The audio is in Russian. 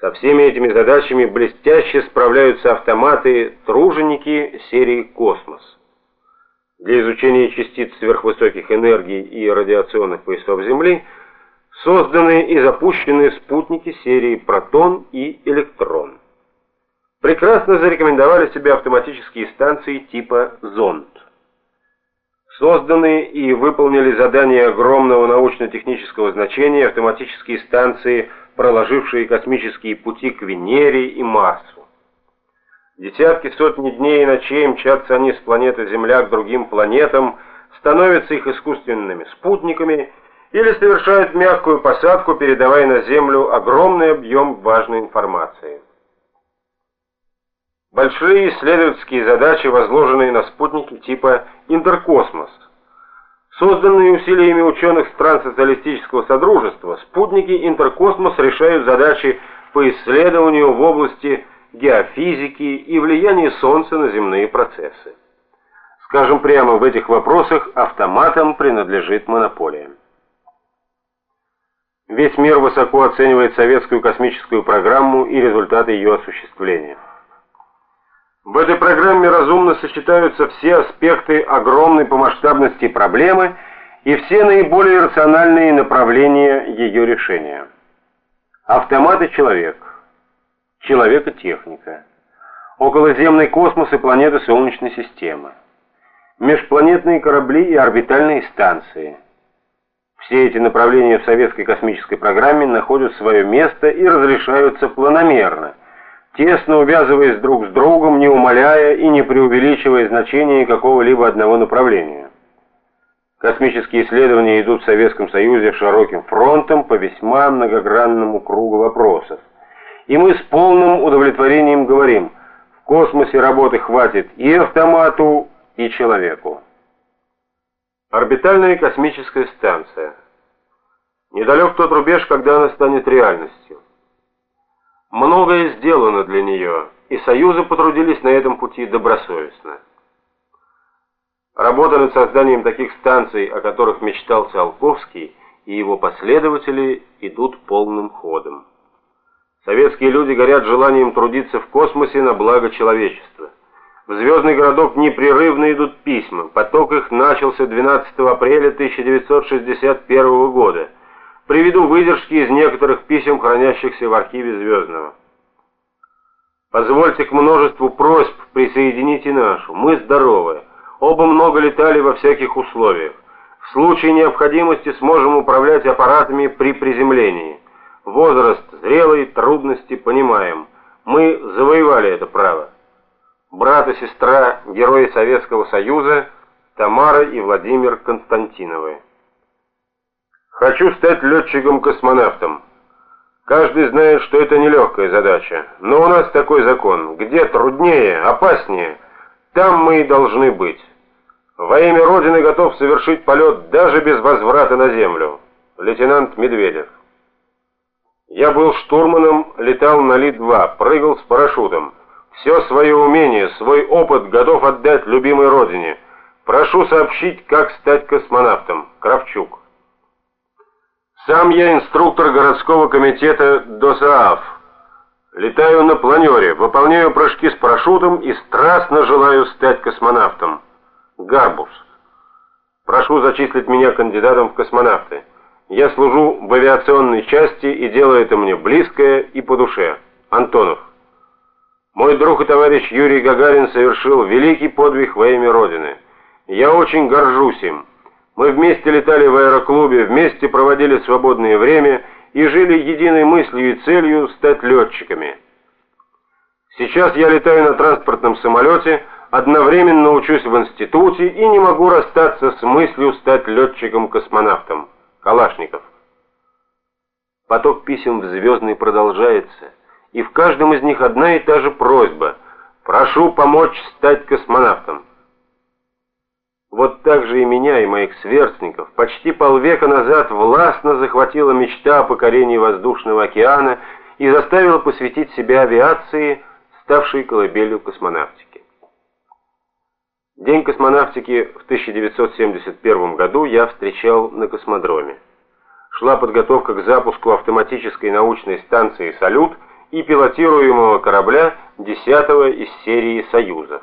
Со всеми этими задачами блестяще справляются автоматы-труженики серии «Космос». Для изучения частиц сверхвысоких энергий и радиационных поясов Земли созданы и запущены спутники серии «Протон» и «Электрон». Прекрасно зарекомендовали себя автоматические станции типа «Зонд». Созданы и выполнили задания огромного научно-технического значения автоматические станции проложившие космические пути к Венере и Марсу. Десятки сотни дней и ночей мчатся они с планеты Земля к другим планетам, становятся их искусственными спутниками или совершают мягкую посадку, передавая на Землю огромный объем важной информации. Большие исследовательские задачи, возложенные на спутники типа «Интеркосмос», Созданные усилиями ученых стран социалистического содружества, спутники Интеркосмос решают задачи по исследованию в области геофизики и влияния Солнца на земные процессы. Скажем прямо, в этих вопросах автоматам принадлежит монополия. Весь мир высоко оценивает советскую космическую программу и результаты ее осуществления. В этой программе разумно сочетаются все аспекты огромной по масштабности проблемы и все наиболее рациональные направления ее решения. Автомат и человек, человек и техника, околоземный космос и планеты Солнечной системы, межпланетные корабли и орбитальные станции. Все эти направления в советской космической программе находят свое место и разрешаются планомерно – тесно увязываясь друг с другом, не умаляя и не преувеличивая значение какого-либо одного направления. Космические исследования идут в Советском Союзе широким фронтом по весьма многогранному кругу вопросов. И мы с полным удовлетворением говорим, в космосе работы хватит и автомату, и человеку. Орбитальная космическая станция. Недалек тот рубеж, когда она станет реальностью. Многое сделано для нее, и союзы потрудились на этом пути добросовестно. Работа над созданием таких станций, о которых мечтал Циолковский, и его последователи идут полным ходом. Советские люди горят желанием трудиться в космосе на благо человечества. В звездный городок непрерывно идут письма. Поток их начался 12 апреля 1961 года. Приведу выдержки из некоторых писем, хранящихся в архиве Звездного. Позвольте к множеству просьб присоедините нашу. Мы здоровы. Оба много летали во всяких условиях. В случае необходимости сможем управлять аппаратами при приземлении. Возраст зрелый, трудности понимаем. Мы завоевали это право. Брат и сестра, герои Советского Союза, Тамара и Владимир Константиновы. Хочу стать летчиком-космонавтом. Каждый знает, что это нелегкая задача. Но у нас такой закон. Где труднее, опаснее, там мы и должны быть. Во имя Родины готов совершить полет даже без возврата на Землю. Лейтенант Медведев. Я был штурманом, летал на Ли-2, прыгал с парашютом. Все свое умение, свой опыт готов отдать любимой Родине. Прошу сообщить, как стать космонавтом. Кравчук. Сам я инструктор городского комитета ДОСААФ. Летаю на планере, выполняю прыжки с парашютом и страстно желаю стать космонавтом. Гарбус. Прошу зачислить меня кандидатом в космонавты. Я служу в авиационной части и делаю это мне близкое и по душе. Антонов. Мой друг и товарищ Юрий Гагарин совершил великий подвиг во имя Родины. Я очень горжусь им. Мы вместе летали в аэроклубе, вместе проводили свободное время и жили единой мыслью и целью стать летчиками. Сейчас я летаю на транспортном самолете, одновременно учусь в институте и не могу расстаться с мыслью стать летчиком-космонавтом. Калашников. Поток писем в Звездный продолжается, и в каждом из них одна и та же просьба. Прошу помочь стать космонавтом. Вот так же и меня, и моих сверстников почти полвека назад властно захватила мечта о покорении воздушного океана и заставила посвятить себя авиации, ставшей колыбелью космонавтики. День космонавтики в 1971 году я встречал на космодроме. Шла подготовка к запуску автоматической научной станции «Салют», и пилотируемого корабля 10 из серии «Союзов».